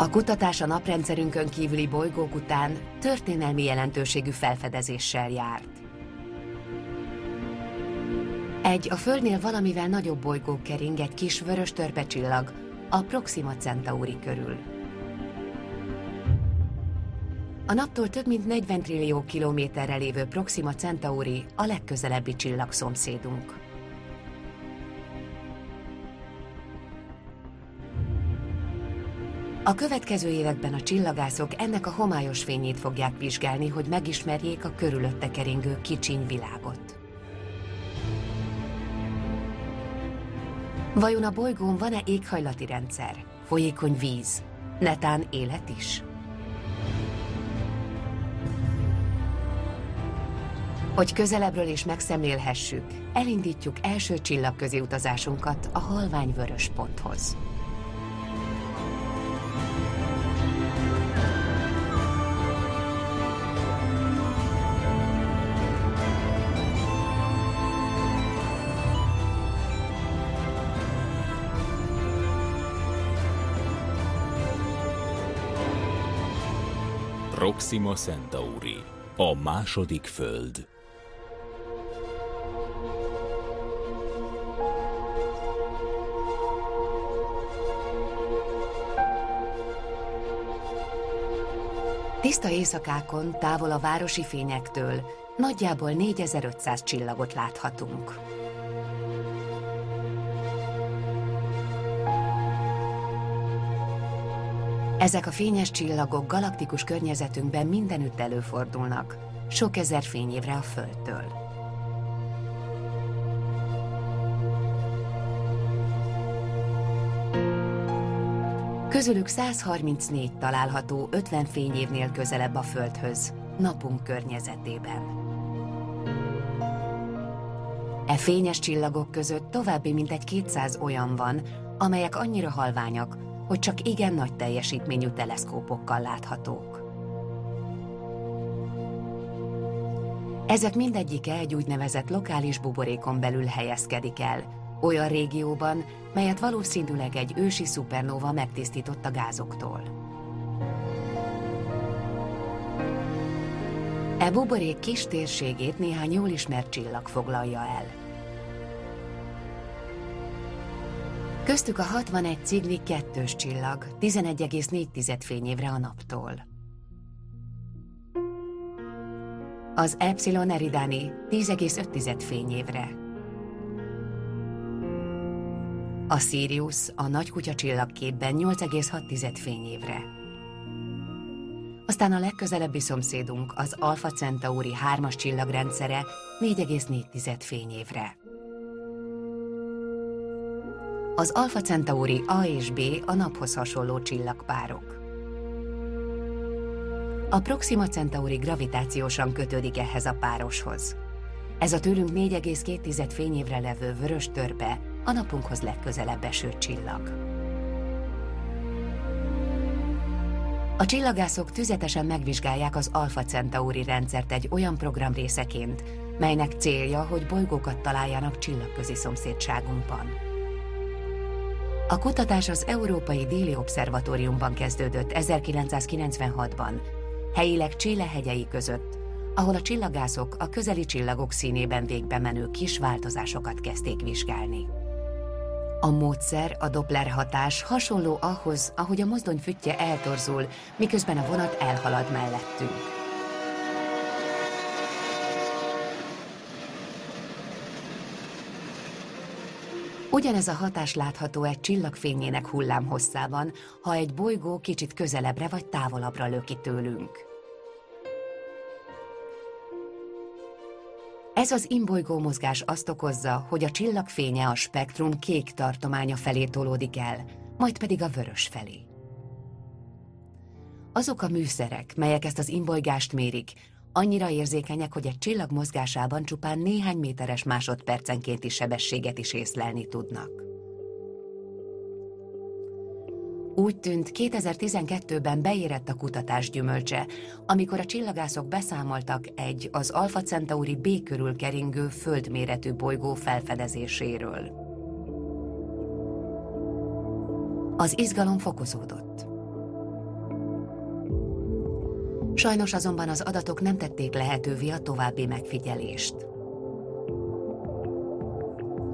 A kutatás a naprendszerünkön kívüli bolygók után történelmi jelentőségű felfedezéssel járt. Egy a Földnél valamivel nagyobb bolygó kering egy kis vörös törpecsillag, a Proxima Centauri körül. A naptól több mint 40 trillió kilométerre lévő Proxima Centauri a legközelebbi csillagszomszédunk. A következő években a csillagászok ennek a homályos fényét fogják vizsgálni, hogy megismerjék a körülötte keringő kicsiny világot. Vajon a bolygón van-e éghajlati rendszer, folyékony víz, netán élet is? Hogy közelebbről is megszemlélhessük, elindítjuk első csillagközi utazásunkat a halvány vörös ponthoz. Proxima Centauri, a második föld. Tiszta éjszakákon, távol a városi fényektől nagyjából 4500 csillagot láthatunk. Ezek a fényes csillagok galaktikus környezetünkben mindenütt előfordulnak, sok ezer fényévre a Földtől. Közülük 134 található 50 fényévnél közelebb a Földhöz, napunk környezetében. E fényes csillagok között további mintegy 200 olyan van, amelyek annyira halványak, hogy csak igen nagy teljesítményű teleszkópokkal láthatók. Ezek mindegyike egy úgynevezett lokális buborékon belül helyezkedik el, olyan régióban, melyet valószínűleg egy ősi szupernóva megtisztított a gázoktól. E buborék kis térségét néhány jól ismert csillag foglalja el. Köztük a 61 cigli kettős csillag, 11,4 fényévre a naptól. Az Epsilon Eridani 10,5 fényévre. A Sirius a nagy kutya csillagképben 8,6 fényévre. Aztán a legközelebbi szomszédunk, az Alpha Centauri 3-as csillagrendszere 4,4 fényévre. Az Alpha Centauri A és B a naphoz hasonló csillagpárok. A Proxima Centauri gravitációsan kötődik ehhez a pároshoz. Ez a tőlünk 4,2 fényévre levő vörös törpe a napunkhoz legközelebb eső csillag. A csillagászok tüzetesen megvizsgálják az Alpha Centauri rendszert egy olyan program részeként, melynek célja, hogy bolygókat találjanak csillagközi szomszédságunkban. A kutatás az Európai Déli Obszervatóriumban kezdődött 1996-ban, helyileg Csile hegyei között, ahol a csillagászok a közeli csillagok színében végbe menő kis változásokat kezdték vizsgálni. A módszer, a Doppler hatás hasonló ahhoz, ahogy a mozdony füttye eltorzul, miközben a vonat elhalad mellettünk. Ugyanez a hatás látható egy csillagfényének hullámhosszában, ha egy bolygó kicsit közelebbre vagy távolabbra löki tőlünk. Ez az imbolygó mozgás azt okozza, hogy a csillagfénye a spektrum kék tartománya felé tolódik el, majd pedig a vörös felé. Azok a műszerek, melyek ezt az imbolygást mérik, annyira érzékenyek, hogy egy csillag mozgásában csupán néhány méteres másodpercenkénti sebességet is észlelni tudnak. Úgy tűnt, 2012-ben beérett a kutatás gyümölcse, amikor a csillagászok beszámoltak egy az Alpha Centauri B körül keringő földméretű bolygó felfedezéséről. Az izgalom fokozódott. Sajnos azonban az adatok nem tették lehetővé a további megfigyelést.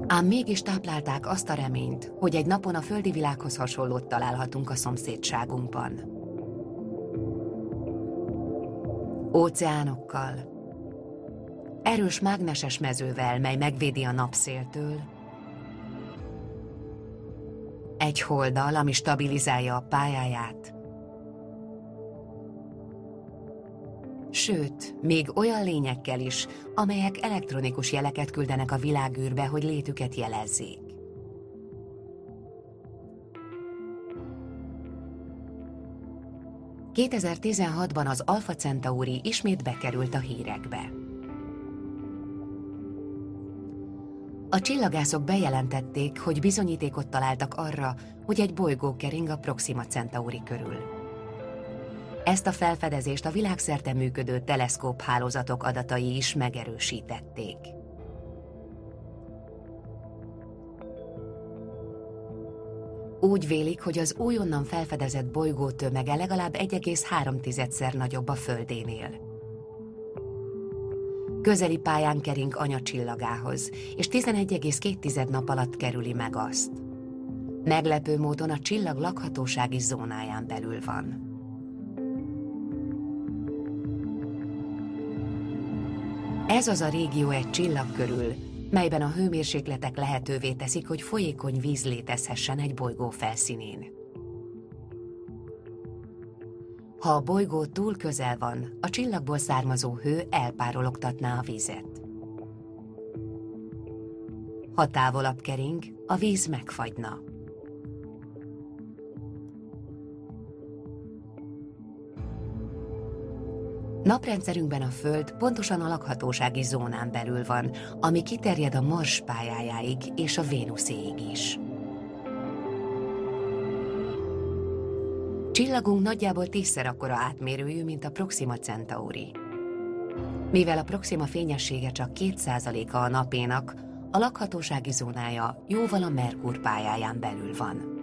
Ám mégis táplálták azt a reményt, hogy egy napon a földi világhoz hasonlót találhatunk a szomszédságunkban. Óceánokkal, erős mágneses mezővel, mely megvédi a napszéltől, egy holdal, ami stabilizálja a pályáját, sőt, még olyan lényekkel is, amelyek elektronikus jeleket küldenek a világűrbe, hogy létüket jelezzék. ...2016-ban az Alpha Centauri ismét bekerült a hírekbe. A csillagászok bejelentették, hogy bizonyítékot találtak arra, hogy egy bolygó kering a Proxima Centauri körül. Ezt a felfedezést a világszerte működő teleszkóp hálózatok adatai is megerősítették. Úgy vélik, hogy az újonnan felfedezett bolygó tömege legalább 1,3-szer nagyobb a Földénél. Közeli pályán kering anyacsillagához, és 11,2 nap alatt kerüli meg azt. Meglepő módon a csillag lakhatósági zónáján belül van. Ez az a régió egy csillag körül, melyben a hőmérsékletek lehetővé teszik, hogy folyékony víz létezhessen egy bolygó felszínén. Ha a bolygó túl közel van, a csillagból származó hő elpárologtatná a vizet. Ha távolabb kering, a víz megfagyna. Naprendszerünkben a Föld pontosan a lakhatósági zónán belül van, ami kiterjed a Mars pályájáig és a Vénuszéig is. Csillagunk nagyjából tízszer akkora átmérőjű, mint a Proxima Centauri. Mivel a Proxima fényessége csak 2%-a a napénak, a lakhatósági zónája jóval a Merkur pályáján belül van.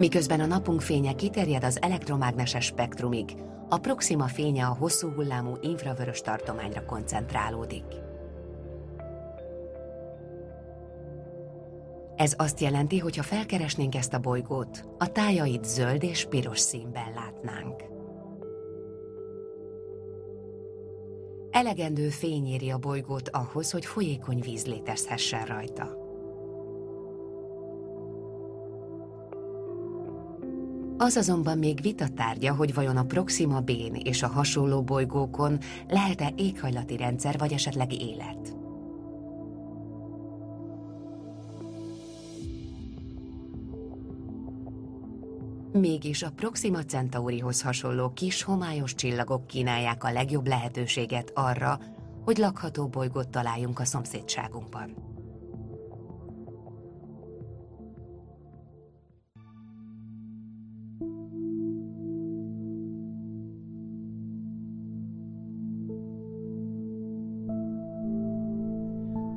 Miközben a napunk fénye kiterjed az elektromágneses spektrumig, a Proxima fénye a hosszú hullámú infravörös tartományra koncentrálódik. Ez azt jelenti, hogy ha felkeresnénk ezt a bolygót, a tájait zöld és piros színben látnánk. Elegendő fény éri a bolygót ahhoz, hogy folyékony víz létezhessen rajta. Az azonban még vitatárgya, hogy vajon a Proxima Bén és a hasonló bolygókon lehet-e éghajlati rendszer vagy esetleg élet. Mégis a Proxima Centaurihoz hasonló kis homályos csillagok kínálják a legjobb lehetőséget arra, hogy lakható bolygót találjunk a szomszédságunkban.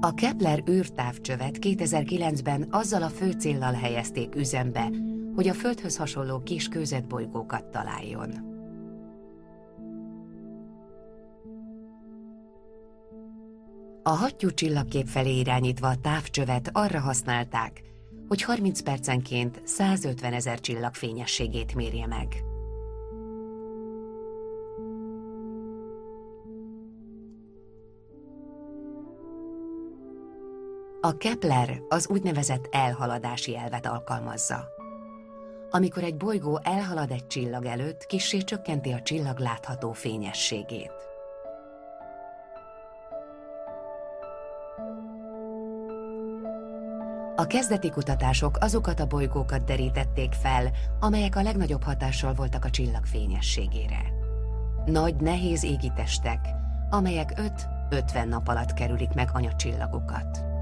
A Kepler űrtávcsövet 2009-ben azzal a fő céllal helyezték üzembe, hogy a Földhöz hasonló kis kőzetbolygókat találjon. A hattyú csillagkép felé irányítva a távcsövet arra használták, hogy 30 percenként 150 ezer csillag fényességét mérje meg. A Kepler az úgynevezett elhaladási elvet alkalmazza. Amikor egy bolygó elhalad egy csillag előtt, kissé csökkenti a csillag látható fényességét. A kezdeti kutatások azokat a bolygókat derítették fel, amelyek a legnagyobb hatással voltak a csillag fényességére. Nagy, nehéz égitestek, amelyek 5-50 nap alatt kerülik meg anyacsillagokat.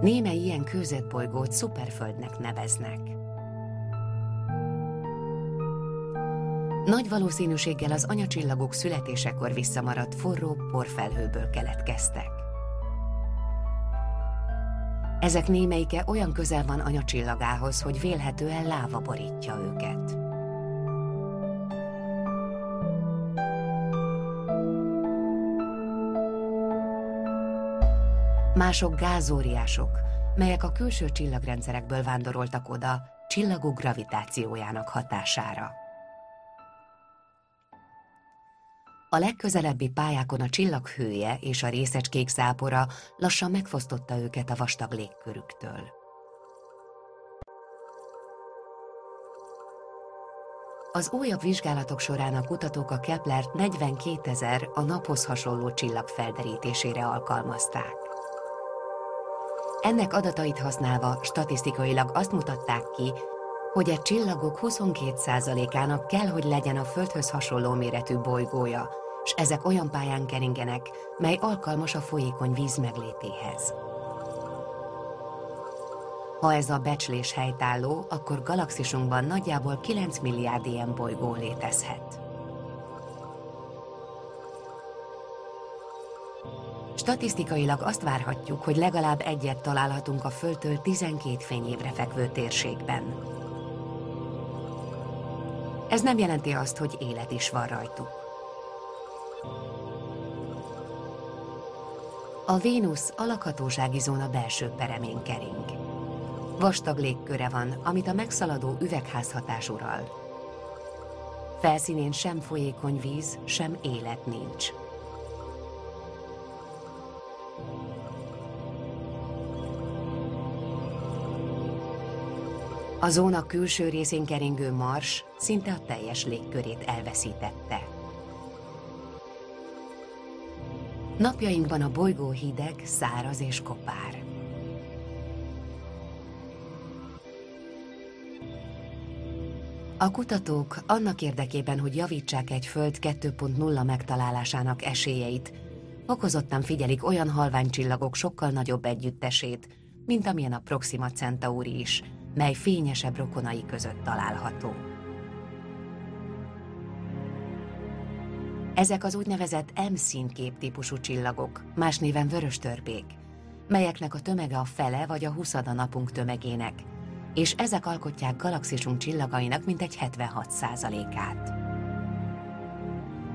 Némely ilyen kőzetbolygót szuperföldnek neveznek. Nagy valószínűséggel az anyacsillagok születésekor visszamaradt forró porfelhőből keletkeztek. Ezek némelyike olyan közel van anyacsillagához, hogy vélhetően láva borítja őket. Mások gázóriások, melyek a külső csillagrendszerekből vándoroltak oda csillagok gravitációjának hatására. A legközelebbi pályákon a csillag hője és a részecskék szápora lassan megfosztotta őket a vastag légkörüktől. Az újabb vizsgálatok során a kutatók a Keplert 42 ezer a naphoz hasonló csillag felderítésére alkalmazták. Ennek adatait használva statisztikailag azt mutatták ki, hogy egy csillagok 22%-ának kell, hogy legyen a Földhöz hasonló méretű bolygója, és ezek olyan pályán keringenek, mely alkalmas a folyékony víz meglétéhez. Ha ez a becslés helytálló, akkor galaxisunkban nagyjából 9 milliárd ilyen bolygó létezhet. Statisztikailag azt várhatjuk, hogy legalább egyet találhatunk a Földtől 12 fényévre fekvő térségben. Ez nem jelenti azt, hogy élet is van rajtuk. A Vénusz a lakhatósági zóna belső peremén kering. Vastag légköre van, amit a megszaladó üvegházhatás ural. Felszínén sem folyékony víz, sem élet nincs. A zóna külső részén keringő mars szinte a teljes légkörét elveszítette. Napjainkban a bolygó hideg, száraz és kopár. A kutatók annak érdekében, hogy javítsák egy Föld 2.0 megtalálásának esélyeit, fokozottan figyelik olyan halványcsillagok sokkal nagyobb együttesét, mint amilyen a Proxima Centauri is, mely fényesebb rokonai között található. Ezek az úgynevezett M-színkép típusú csillagok, más néven vörös törbék, melyeknek a tömege a fele vagy a huszada napunk tömegének, és ezek alkotják galaxisunk csillagainak mintegy 76%-át.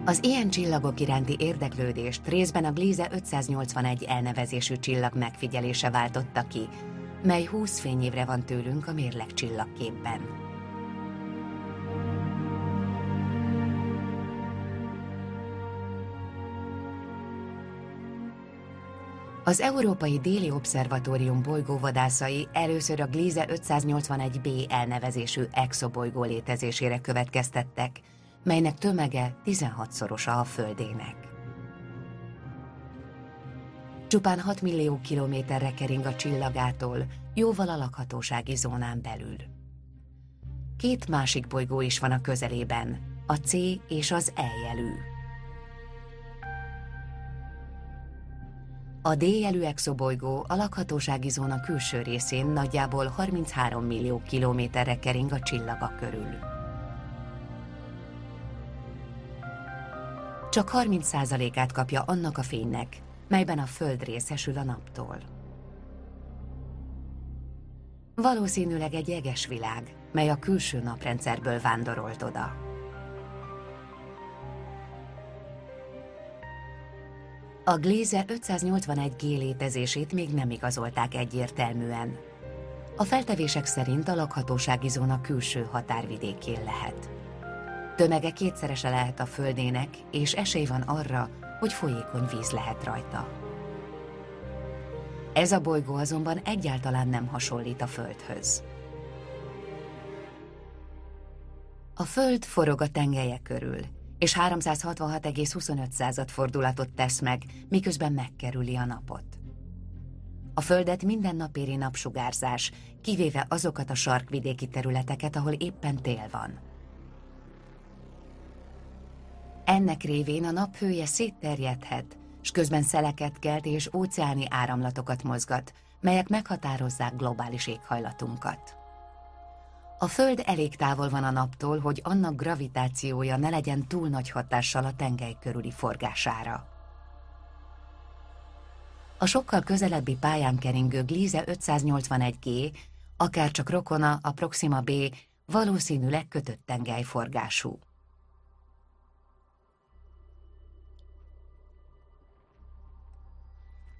Az ilyen csillagok iránti érdeklődést részben a Gliese 581 elnevezésű csillag megfigyelése váltotta ki, mely 20 fényévre van tőlünk a mérleg csillagképben. Az Európai Déli Obszervatórium bolygóvadászai először a Gliese 581b elnevezésű exobolygó létezésére következtettek, melynek tömege 16-szorosa a Földének. Csupán 6 millió kilométerre kering a csillagától, jóval a lakhatósági zónán belül. Két másik bolygó is van a közelében, a C és az E jelű. A D jelű exobolygó a lakhatósági zóna külső részén nagyjából 33 millió kilométerre kering a csillaga körül. Csak 30%-át kapja annak a fénynek, melyben a Föld részesül a naptól. Valószínűleg egy jeges világ, mely a külső naprendszerből vándorolt oda. A Gléze 581G létezését még nem igazolták egyértelműen. A feltevések szerint a lakhatósági zóna külső határvidékén lehet. Tömege kétszerese lehet a Földének, és esély van arra, hogy folyékony víz lehet rajta. Ez a bolygó azonban egyáltalán nem hasonlít a Földhöz. A Föld forog a tengelye körül, és 366,25 fordulatot tesz meg, miközben megkerüli a napot. A Földet minden nap éri napsugárzás, kivéve azokat a sarkvidéki területeket, ahol éppen tél van. Ennek révén a nap hője szétterjedhet, s közben szeleket kelt és óceáni áramlatokat mozgat, melyek meghatározzák globális éghajlatunkat. A Föld elég távol van a naptól, hogy annak gravitációja ne legyen túl nagy hatással a tengely körüli forgására. A sokkal közelebbi pályán keringő Gliese 581G, akár csak rokona a Proxima B, valószínűleg kötött tengelyforgású.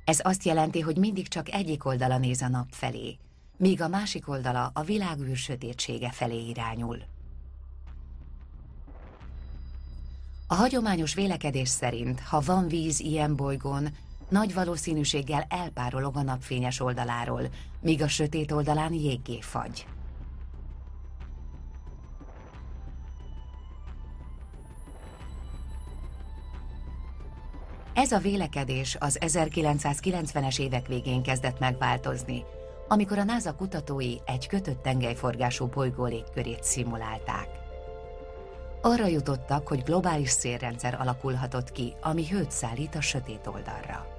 Ez azt jelenti, hogy mindig csak egyik oldala néz a nap felé, míg a másik oldala a világűr sötétsége felé irányul. A hagyományos vélekedés szerint, ha van víz ilyen bolygón, nagy valószínűséggel elpárolog a napfényes oldaláról, míg a sötét oldalán jéggé fagy. Ez a vélekedés az 1990-es évek végén kezdett megváltozni, amikor a NASA kutatói egy kötött tengelyforgású bolygó légkörét szimulálták. Arra jutottak, hogy globális szélrendszer alakulhatott ki, ami hőt szállít a sötét oldalra.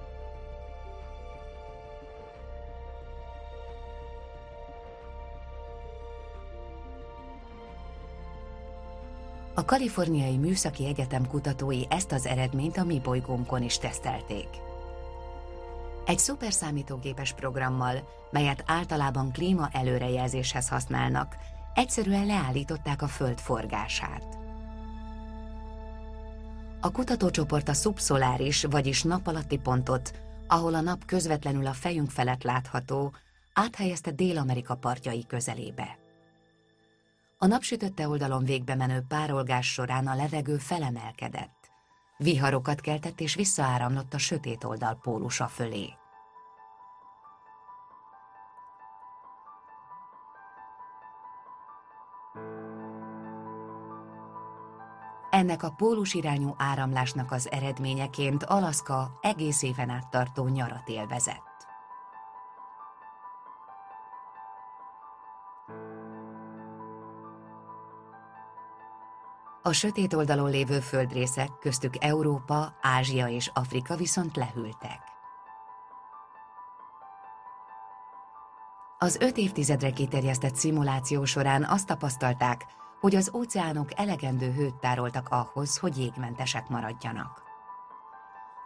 A Kaliforniai Műszaki Egyetem kutatói ezt az eredményt a mi bolygónkon is tesztelték. Egy szuperszámítógépes programmal, melyet általában klíma előrejelzéshez használnak, egyszerűen leállították a Föld forgását. A kutatócsoport a szubszoláris, vagyis nap alatti pontot, ahol a nap közvetlenül a fejünk felett látható, áthelyezte Dél-Amerika partjai közelébe. A napsütötte oldalon végbe menő párolgás során a levegő felemelkedett. Viharokat keltett és visszaáramlott a sötét oldal pólusa fölé. Ennek a pólus irányú áramlásnak az eredményeként Alaszka egész éven át tartó nyarat élvezett. A sötét oldalon lévő földrészek, köztük Európa, Ázsia és Afrika viszont lehűltek. Az öt évtizedre kiterjesztett szimuláció során azt tapasztalták, hogy az óceánok elegendő hőt tároltak ahhoz, hogy jégmentesek maradjanak.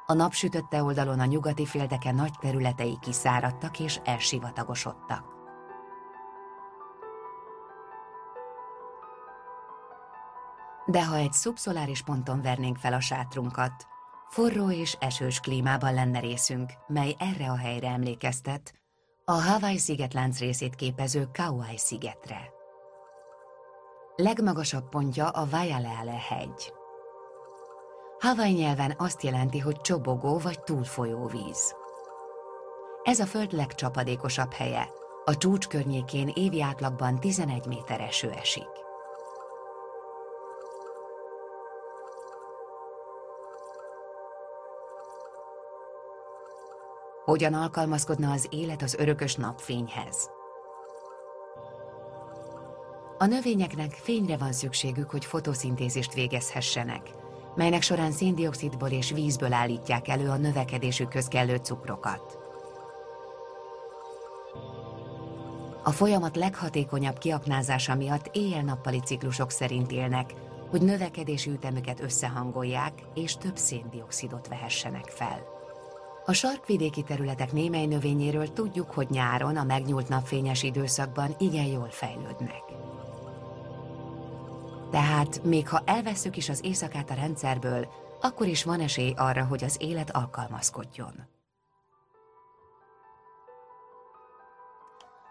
A napsütötte oldalon a nyugati félteke nagy területei kiszáradtak és elsivatagosodtak. De ha egy szubszoláris ponton vernénk fel a sátrunkat, forró és esős klímában lenne részünk, mely erre a helyre emlékeztet, a Hawaii szigetlánc részét képező Kauai szigetre. Legmagasabb pontja a Vajaleale hegy. Hawaii nyelven azt jelenti, hogy csobogó vagy túlfolyó víz. Ez a föld legcsapadékosabb helye, a csúcs környékén évi átlagban 11 méter eső esik. Hogyan alkalmazkodna az élet az örökös napfényhez? A növényeknek fényre van szükségük, hogy fotoszintézist végezhessenek, melynek során széndiokszidból és vízből állítják elő a növekedésükhöz kellő cukrokat. A folyamat leghatékonyabb kiaknázása miatt éjjel-nappali ciklusok szerint élnek, hogy növekedési ütemüket összehangolják és több széndiokszidot vehessenek fel. A sarkvidéki területek némely növényéről tudjuk, hogy nyáron a megnyúlt napfényes időszakban igen jól fejlődnek. Tehát még ha elveszük is az éjszakát a rendszerből, akkor is van esély arra, hogy az élet alkalmazkodjon.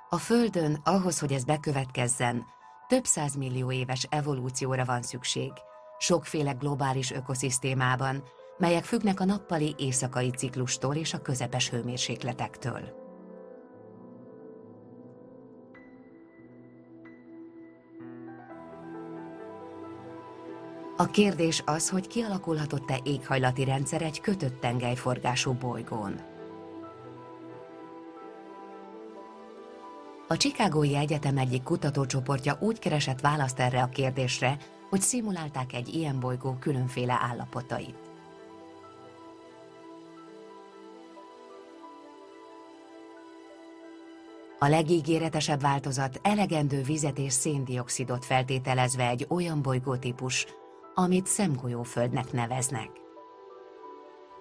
A Földön ahhoz, hogy ez bekövetkezzen, több millió éves evolúcióra van szükség, sokféle globális ökoszisztémában, melyek függnek a nappali éjszakai ciklustól és a közepes hőmérsékletektől. A kérdés az, hogy kialakulhatott-e éghajlati rendszer egy kötött tengelyforgású bolygón. A Chicagói Egyetem egyik kutatócsoportja úgy keresett választ erre a kérdésre, hogy szimulálták egy ilyen bolygó különféle állapotait. A legígéretesebb változat elegendő vizet és széndiokszidot feltételezve egy olyan bolygótípus, amit szemgolyóföldnek neveznek.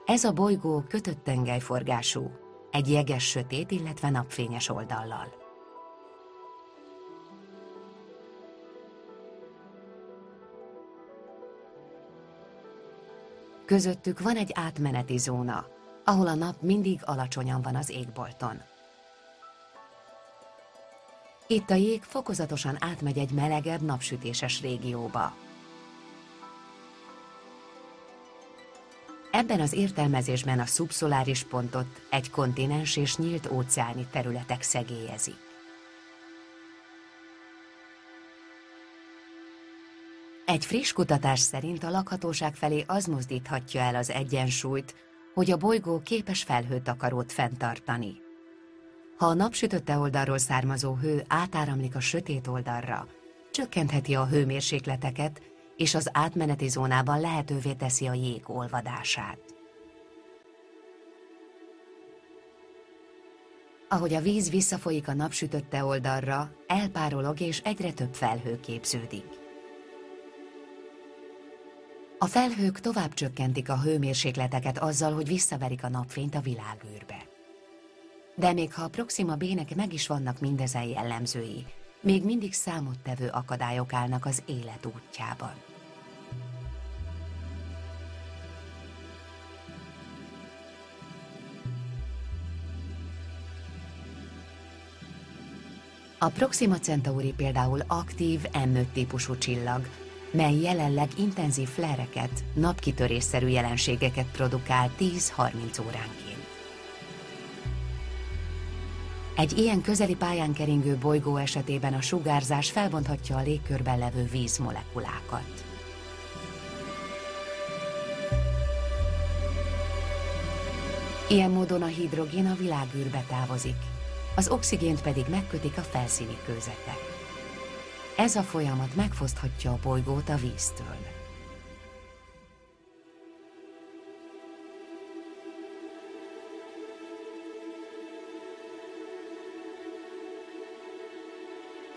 Ez a bolygó kötött tengelyforgású, egy jeges sötét, illetve napfényes oldallal. Közöttük van egy átmeneti zóna, ahol a nap mindig alacsonyan van az égbolton. Itt a jég fokozatosan átmegy egy melegebb, napsütéses régióba. Ebben az értelmezésben a szubszoláris pontot egy kontinens és nyílt óceáni területek szegélyezik. Egy friss kutatás szerint a lakhatóság felé az mozdíthatja el az egyensúlyt, hogy a bolygó képes felhőtakarót fenntartani. Ha a napsütötte oldalról származó hő átáramlik a sötét oldalra, csökkentheti a hőmérsékleteket, és az átmeneti zónában lehetővé teszi a jég olvadását. Ahogy a víz visszafolyik a napsütötte oldalra, elpárolog és egyre több felhő képződik. A felhők tovább csökkentik a hőmérsékleteket azzal, hogy visszaverik a napfényt a világűrbe. De még ha a Proxima B-nek meg is vannak mindezen jellemzői, még mindig számottevő akadályok állnak az élet útjában. A Proxima Centauri például aktív M5 típusú csillag, mely jelenleg intenzív flereket, napkitörésszerű jelenségeket produkál 10-30 óránként. Egy ilyen közeli pályán keringő bolygó esetében a sugárzás felbonthatja a légkörben levő vízmolekulákat. Ilyen módon a hidrogén a világűrbe távozik, az oxigént pedig megkötik a felszíni kőzetek. Ez a folyamat megfoszthatja a bolygót a víztől.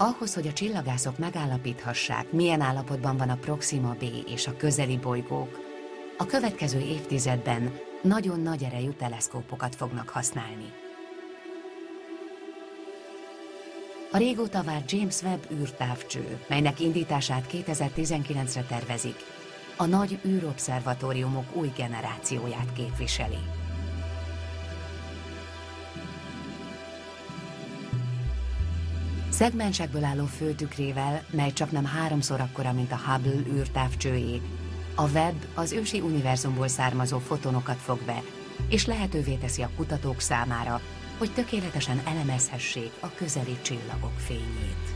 Ahhoz, hogy a csillagászok megállapíthassák, milyen állapotban van a Proxima B és a közeli bolygók, a következő évtizedben nagyon nagy erejű teleszkópokat fognak használni. A régóta várt James Webb űrtávcső, melynek indítását 2019-re tervezik, a nagy űrobszervatóriumok új generációját képviseli. Szegmensekből álló főtükrével, mely csak nem háromszor akkora, mint a Hubble űrtávcsőjé, a Webb az ősi univerzumból származó fotonokat fog be, és lehetővé teszi a kutatók számára, hogy tökéletesen elemezhessék a közeli csillagok fényét.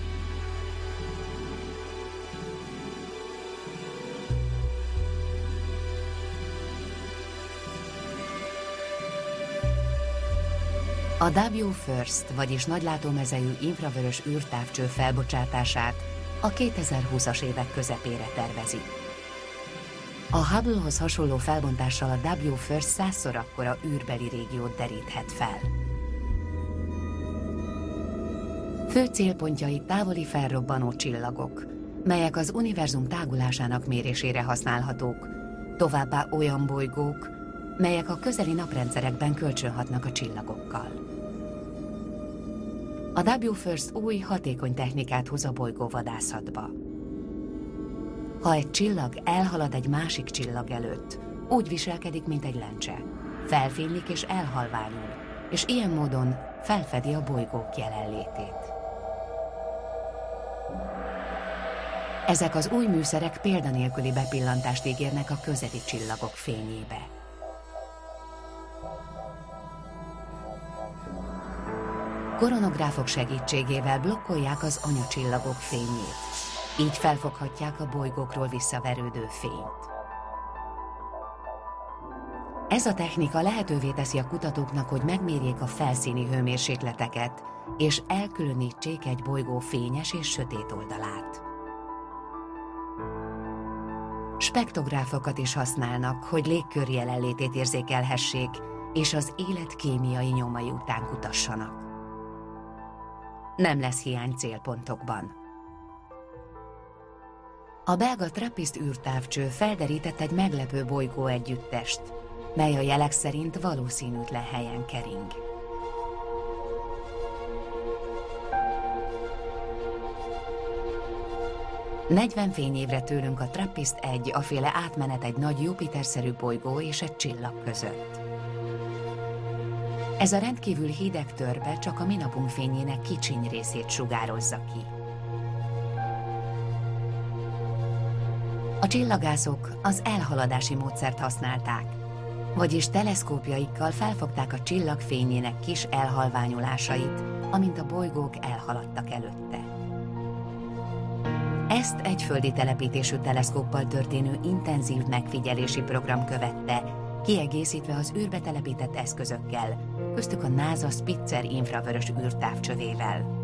A WFIRST, vagyis nagylátómezejű infravörös űrtávcső felbocsátását a 2020-as évek közepére tervezi. A Hubble-hoz hasonló felbontással a WFIRST százszor akkora űrbeli régiót deríthet fel. Fő célpontjai távoli felrobbanó csillagok, melyek az univerzum tágulásának mérésére használhatók, továbbá olyan bolygók, melyek a közeli naprendszerekben kölcsönhatnak a csillagokkal. A WFIRST új, hatékony technikát hoz a bolygóvadászatba. Ha egy csillag elhalad egy másik csillag előtt, úgy viselkedik, mint egy lencse. Felfénylik és elhalványul, és ilyen módon felfedi a bolygók jelenlétét. Ezek az új műszerek példanélküli bepillantást ígérnek a közeli csillagok fényébe. Koronográfok segítségével blokkolják az anyacsillagok fényét, így felfoghatják a bolygókról visszaverődő fényt. Ez a technika lehetővé teszi a kutatóknak, hogy megmérjék a felszíni hőmérsékleteket, és elkülönítsék egy bolygó fényes és sötét oldalát. Spektográfokat is használnak, hogy légkör jelenlétét érzékelhessék, és az élet kémiai nyomai után kutassanak. Nem lesz hiány célpontokban. A belga trappist űrtávcső felderített egy meglepő bolygó együttest, mely a jelek szerint valószínűtlen helyen kering. Negyven fényévre tőlünk a Trappist-1 a féle átmenet egy nagy Jupiter-szerű bolygó és egy csillag között. Ez a rendkívül hideg törpe csak a minapunk fényének kicsiny részét sugározza ki. A csillagászok az elhaladási módszert használták, vagyis teleszkópjaikkal felfogták a csillag fényének kis elhalványulásait, amint a bolygók elhaladtak előtte. Ezt egy földi telepítésű teleszkóppal történő intenzív megfigyelési program követte, kiegészítve az űrbe telepített eszközökkel, köztük a NASA Spitzer infravörös űrtávcsövével.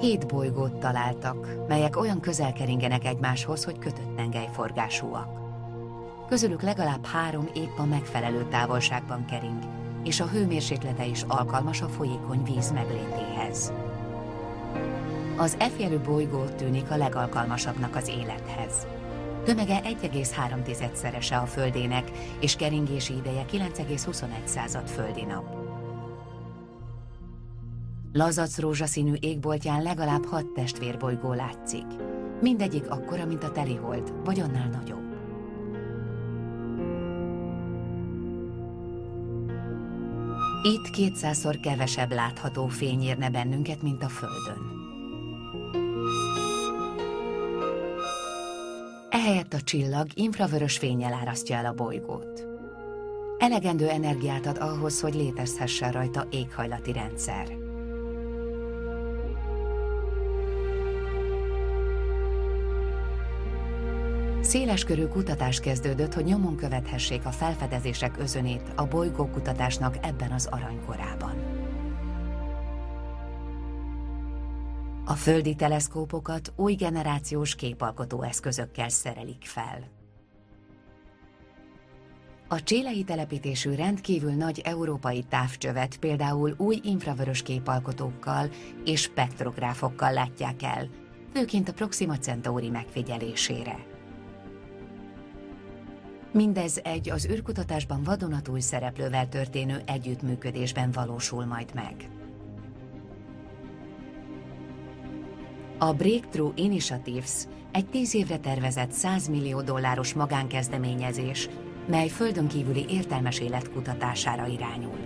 Hét bolygót találtak, melyek olyan közel keringenek egymáshoz, hogy kötött tengelyforgásúak. Közülük legalább három épp a megfelelő távolságban kering, és a hőmérséklete is alkalmas a folyékony víz meglétéhez. Az F jelű bolygó tűnik a legalkalmasabbnak az élethez. Tömege 1,3-szerese a Földének, és keringési ideje 9,21 földi nap. Lazac rózsaszínű égboltján legalább hat testvérbolygó látszik. Mindegyik akkora, mint a telihold, vagy annál nagyobb. Itt kétszázszor kevesebb látható fény érne bennünket, mint a Földön. Ehelyett a csillag infravörös fényjel árasztja el a bolygót. Elegendő energiát ad ahhoz, hogy létezhessen rajta éghajlati rendszer. Széleskörű kutatás kezdődött, hogy nyomon követhessék a felfedezések özönét a bolygókutatásnak ebben az aranykorában. A földi teleszkópokat új generációs képalkotó eszközökkel szerelik fel. A csélei telepítésű rendkívül nagy európai távcsövet például új infravörös képalkotókkal és spektrográfokkal látják el, főként a Proxima Centauri megfigyelésére. Mindez egy az űrkutatásban vadonatúj szereplővel történő együttműködésben valósul majd meg. A Breakthrough Initiatives egy tíz évre tervezett 100 millió dolláros magánkezdeményezés, mely földön kívüli értelmes élet kutatására irányul.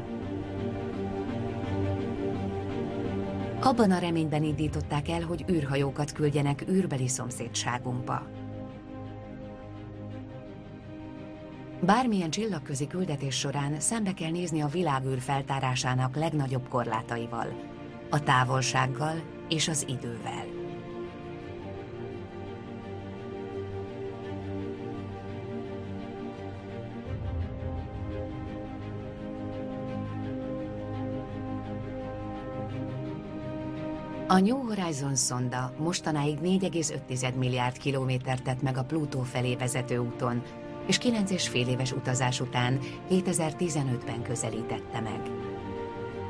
Abban a reményben indították el, hogy űrhajókat küldjenek űrbeli szomszédságunkba. Bármilyen csillagközi küldetés során szembe kell nézni a világűr feltárásának legnagyobb korlátaival, a távolsággal és az idővel. A New Horizon szonda mostanáig 4,5 milliárd kilométert tett meg a Plutó felé vezető úton, és 9 és fél éves utazás után 2015-ben közelítette meg.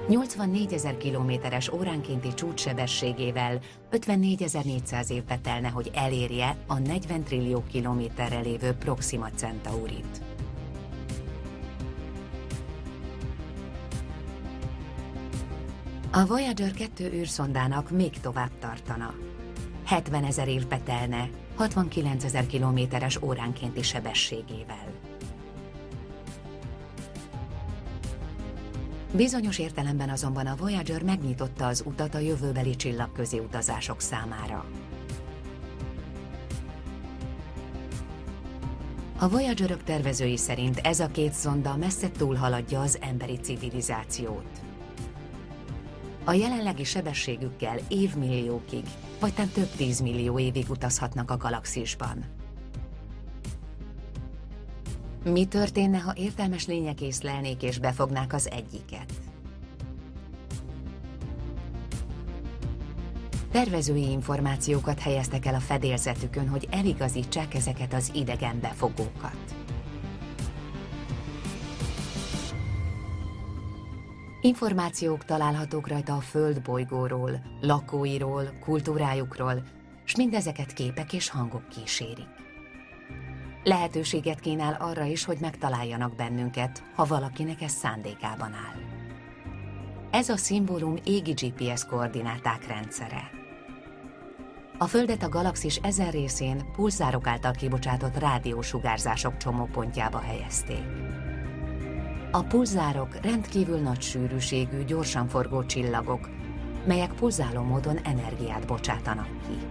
84 ezer kilométeres óránkénti csúcssebességével 54.400 évbe telne, hogy elérje a 40 trillió kilométerre lévő Proxima Centaurit. A Voyager 2 űrszondának még tovább tartana. 70 ezer évbe telne, 69 ezer kilométeres óránkénti sebességével. Bizonyos értelemben azonban a Voyager megnyitotta az utat a jövőbeli csillagközi utazások számára. A Voyagerök tervezői szerint ez a két szonda messze túlhaladja az emberi civilizációt. A jelenlegi sebességükkel évmilliókig vagy nem több tízmillió évig utazhatnak a galaxisban. Mi történne, ha értelmes lények észlelnék és befognák az egyiket? Tervezői információkat helyeztek el a fedélzetükön, hogy eligazítsák ezeket az idegen befogókat. Információk találhatók rajta a Föld bolygóról, lakóiról, kultúrájukról, s mindezeket képek és hangok kísérik. Lehetőséget kínál arra is, hogy megtaláljanak bennünket, ha valakinek ez szándékában áll. Ez a szimbólum égi GPS koordináták rendszere. A Földet a galaxis ezen részén pulzárok által kibocsátott rádiósugárzások csomópontjába helyezték. A pulzárok rendkívül nagy sűrűségű, gyorsan forgó csillagok, melyek pulzáló módon energiát bocsátanak ki.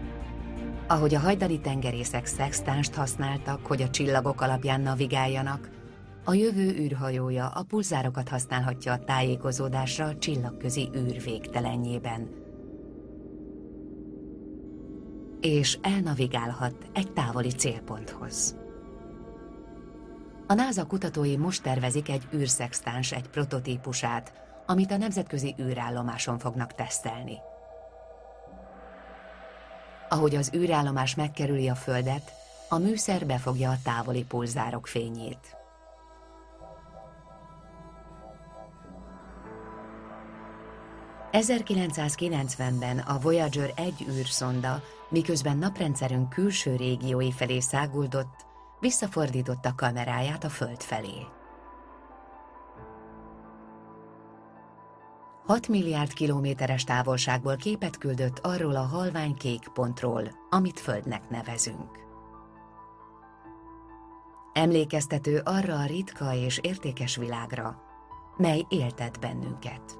Ahogy a hajdani tengerészek szextánst használtak, hogy a csillagok alapján navigáljanak, a jövő űrhajója a pulzárokat használhatja a tájékozódásra a csillagközi űr végtelenjében. És elnavigálhat egy távoli célponthoz. A NASA kutatói most tervezik egy űrszextáns egy prototípusát, amit a nemzetközi űrállomáson fognak tesztelni. Ahogy az űrállomás megkerüli a Földet, a műszer befogja a távoli pulzárok fényét. 1990-ben a Voyager 1 űrszonda, miközben naprendszerünk külső régiói felé száguldott, visszafordította kameráját a Föld felé. 6 milliárd kilométeres távolságból képet küldött arról a halvány kék pontról, amit Földnek nevezünk. Emlékeztető arra a ritka és értékes világra, mely éltet bennünket.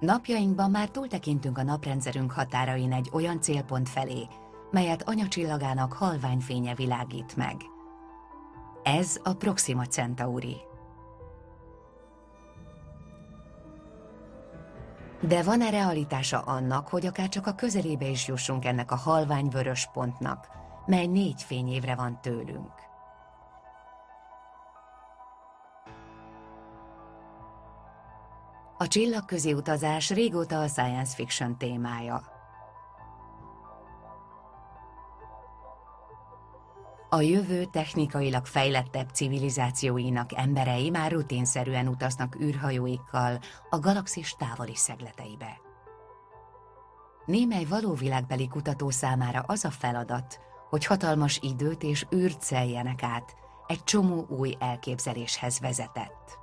Napjainkban már túltekintünk a naprendszerünk határain egy olyan célpont felé, melyet anyacsillagának halványfénye világít meg. Ez a Proxima Centauri. De van-e realitása annak, hogy akár csak a közelébe is jussunk ennek a halvány vörös pontnak, mely négy fényévre van tőlünk? A csillagközi utazás régóta a science fiction témája. A jövő technikailag fejlettebb civilizációinak emberei már rutinszerűen utaznak űrhajóikkal a galaxis távoli szegleteibe. Némely valóvilágbeli kutató számára az a feladat, hogy hatalmas időt és űrt szeljenek át, egy csomó új elképzeléshez vezetett.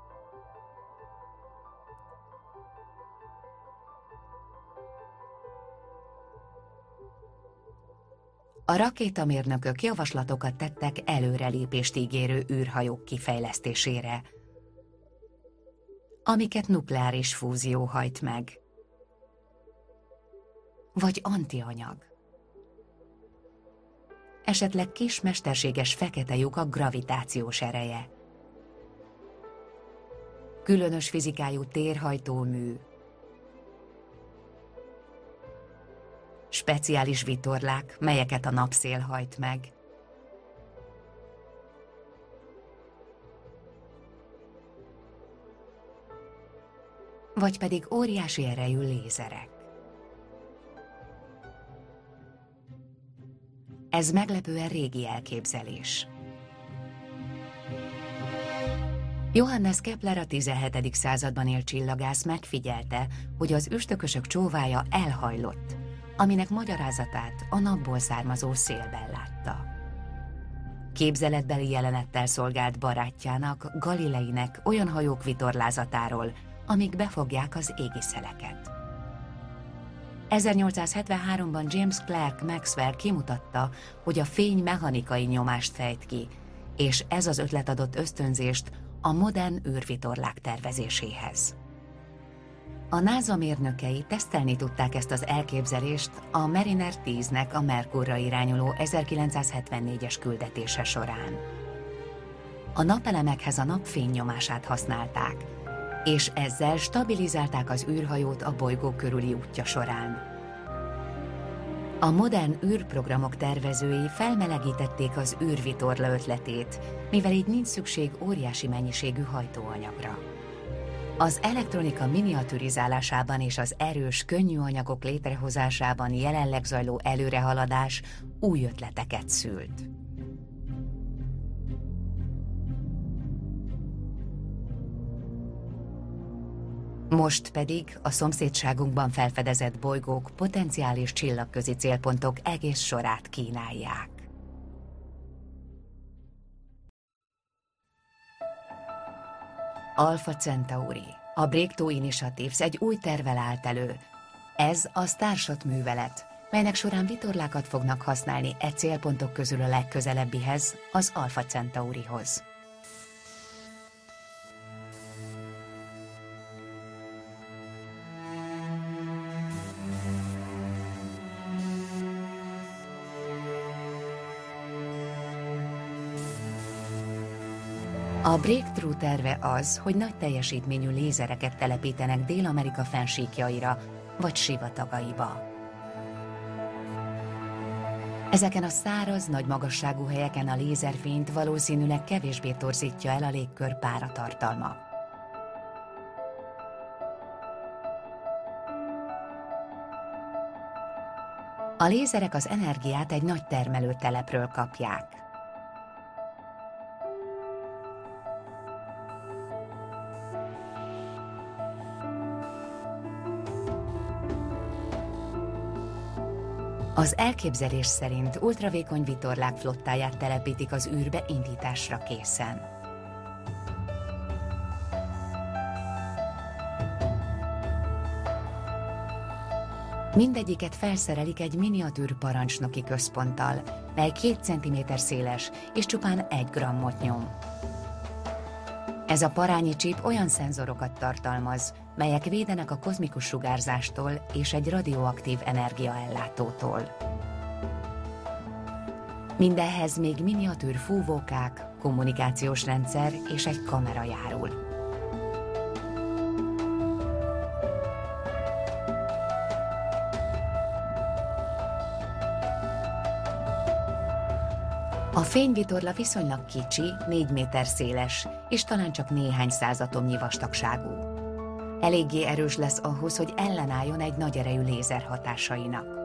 A rakétamérnökök javaslatokat tettek előrelépést ígérő űrhajók kifejlesztésére, amiket nukleáris fúzió hajt meg. Vagy antianyag. Esetleg kis mesterséges fekete lyuk a gravitációs ereje. Különös fizikájú térhajtómű, speciális vitorlák, melyeket a napszél hajt meg. Vagy pedig óriási erejű lézerek. Ez meglepően régi elképzelés. Johannes Kepler a 17. században élt csillagász megfigyelte, hogy az üstökösök csóvája elhajlott, aminek magyarázatát a napból származó szélben látta. Képzeletbeli jelenettel szolgált barátjának, Galileinek olyan hajók vitorlázatáról, amik befogják az égi szeleket. 1873-ban James Clerk Maxwell kimutatta, hogy a fény mechanikai nyomást fejt ki, és ez az ötlet adott ösztönzést a modern űrvitorlák tervezéséhez. A NASA mérnökei tesztelni tudták ezt az elképzelést a Mariner 10-nek a Merkurra irányuló 1974-es küldetése során. A napelemekhez a napfény nyomását használták, és ezzel stabilizálták az űrhajót a bolygó körüli útja során. A modern űrprogramok tervezői felmelegítették az űrvitorla ötletét, mivel így nincs szükség óriási mennyiségű hajtóanyagra. Az elektronika miniaturizálásában és az erős, könnyű anyagok létrehozásában jelenleg zajló előrehaladás új ötleteket szült. Most pedig a szomszédságunkban felfedezett bolygók potenciális csillagközi célpontok egész sorát kínálják. Alpha Centauri, a Breakthrough Initiatives egy új tervel állt elő. Ez a Starshot művelet, melynek során vitorlákat fognak használni e célpontok közül a legközelebbihez, az Alpha Centaurihoz. A Breakthrough terve az, hogy nagy teljesítményű lézereket telepítenek Dél-Amerika fensíkjaira vagy sivatagaiba. Ezeken a száraz, nagy magasságú helyeken a lézerfényt valószínűleg kevésbé torzítja el a légkör páratartalma. A lézerek az energiát egy nagy termelőtelepről kapják. Az elképzelés szerint ultravékony vitorlák flottáját telepítik az űrbe indításra készen. Mindegyiket felszerelik egy miniatűr parancsnoki központtal, mely 2 cm széles és csupán 1 grammot nyom. Ez a parányi csíp olyan szenzorokat tartalmaz, melyek védenek a kozmikus sugárzástól és egy radioaktív energiaellátótól. Mindehhez még miniatűr fúvókák, kommunikációs rendszer és egy kamera járul. A fényvitorla viszonylag kicsi, 4 méter széles, és talán csak néhány százatomnyi vastagságú eléggé erős lesz ahhoz, hogy ellenálljon egy nagy erejű lézer hatásainak.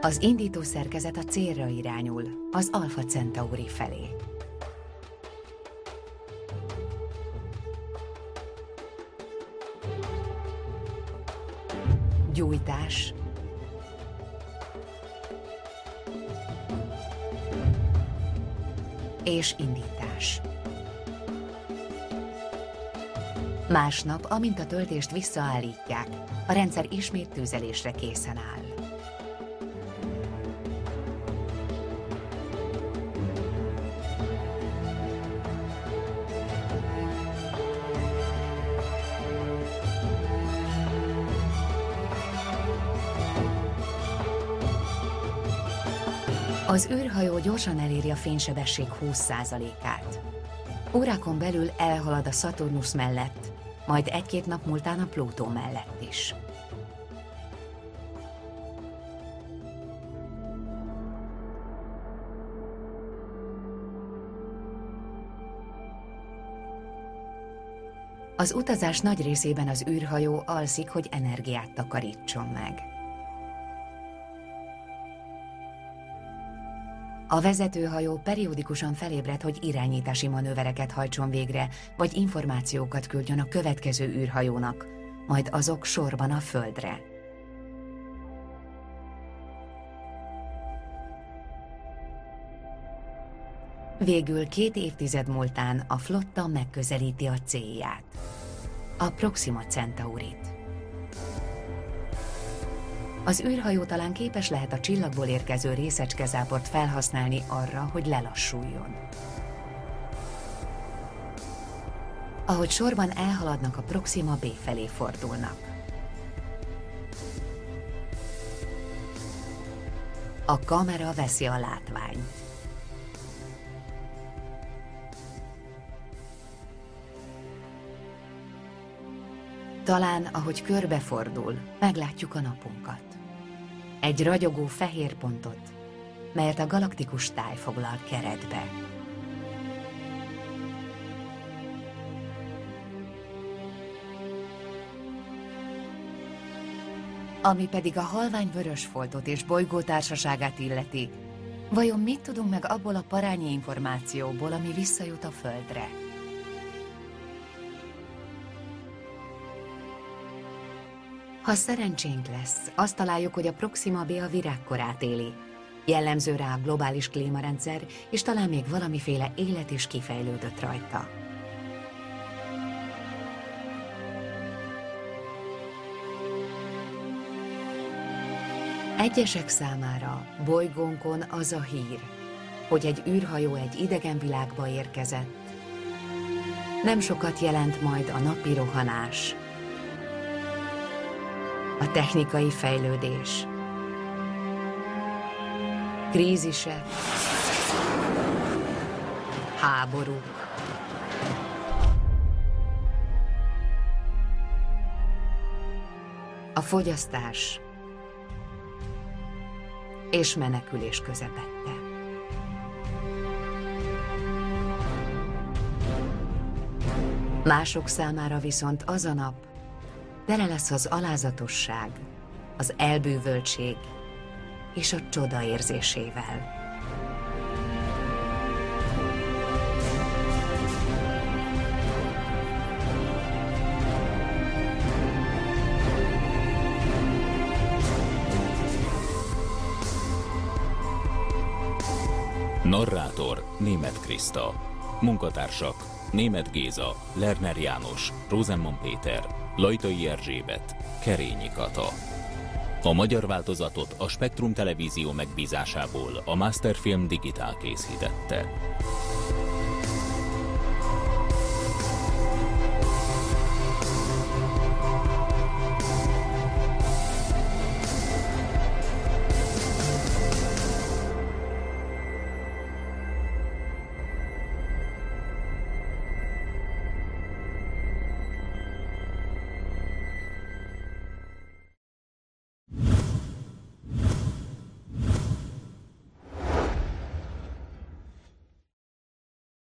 Az indító szerkezet a célra irányul, az Alpha Centauri felé. Gyújtás, és indítás. Másnap, amint a töltést visszaállítják, a rendszer ismét tüzelésre készen áll. Az űrhajó gyorsan eléri a fénysebesség 20%-át. Órákon belül elhalad a Saturnus mellett, majd egy-két nap múltán a Plutó mellett is. Az utazás nagy részében az űrhajó alszik, hogy energiát takarítson meg. A vezetőhajó periódikusan felébred, hogy irányítási manővereket hajtson végre, vagy információkat küldjön a következő űrhajónak, majd azok sorban a Földre. Végül két évtized múltán a flotta megközelíti a célját, a Proxima Centaurit. Az űrhajó talán képes lehet a csillagból érkező részecskezáport felhasználni arra, hogy lelassuljon. Ahogy sorban elhaladnak a Proxima B felé fordulnak. A kamera veszi a látványt. Talán, ahogy körbefordul, meglátjuk a napunkat egy ragyogó fehér pontot, melyet a galaktikus táj foglal keretbe. Ami pedig a halvány vörös foltot és bolygótársaságát illeti, vajon mit tudunk meg abból a parányi információból, ami visszajut a Földre? Ha szerencsénk lesz, azt találjuk, hogy a Proxima B a virágkorát éli. Jellemző rá a globális klímarendszer, és talán még valamiféle élet is kifejlődött rajta. Egyesek számára bolygónkon az a hír, hogy egy űrhajó egy idegen világba érkezett. Nem sokat jelent majd a napi rohanás, a technikai fejlődés, krízisek, háborúk, a fogyasztás. És menekülés közepette. Mások számára viszont az a nap tele lesz az alázatosság, az elbűvöltség és a csoda érzésével. Narrátor Német Kriszta Munkatársak Német Géza, Lerner János, Rosenman Péter, Lajtai Erzsébet, Kerényi Kata. A magyar változatot a Spektrum Televízió megbízásából a Masterfilm Digitál készítette.